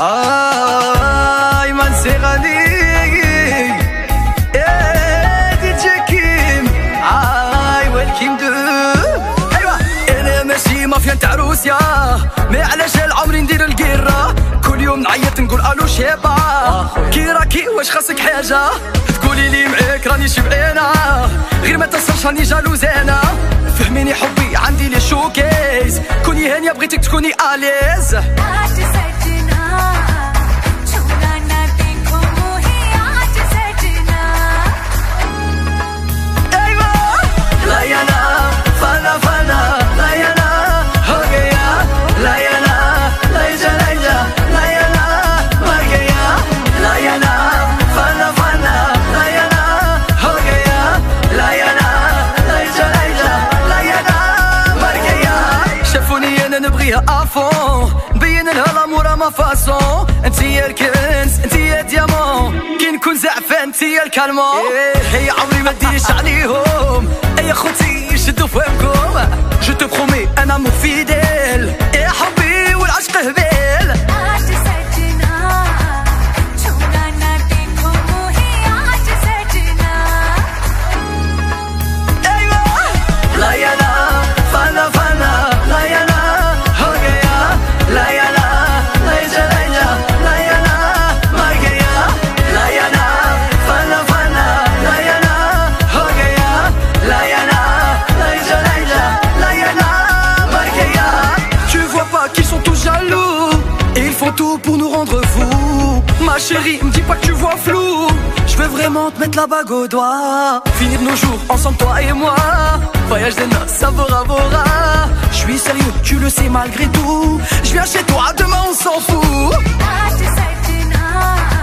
Ay ben segaliyim Edecekim Ay والكيمدو ما علاش العمر ندير القيرة كل يوم نعيط نقول الو شابة كي راكي واش خاصك حاجة تقولي لي معاك راني شبعانة غير ما تصرش راني جالوز انا فهميني حبي عندي لي شوكيز كوني هانية بغيتك تكوني اليز ما فاسون انت هي الكنز انت هي الديامون كي نكون زعفان انت هي الكالمون هي عمري ما ديش عليهم. اي خوتي شدوا فهمكم. جو تو برومي انا مو jaloux Et ils font tout pour nous rendre fous Ma chérie, me dis pas que tu vois flou Je veux vraiment te mettre la bague au doigt Finir nos jours ensemble toi et moi Voyage des noces, ça Bora Bora Je suis sérieux, tu le sais malgré tout Je viens chez toi, demain on s'en fout آج سجنا چھوڑا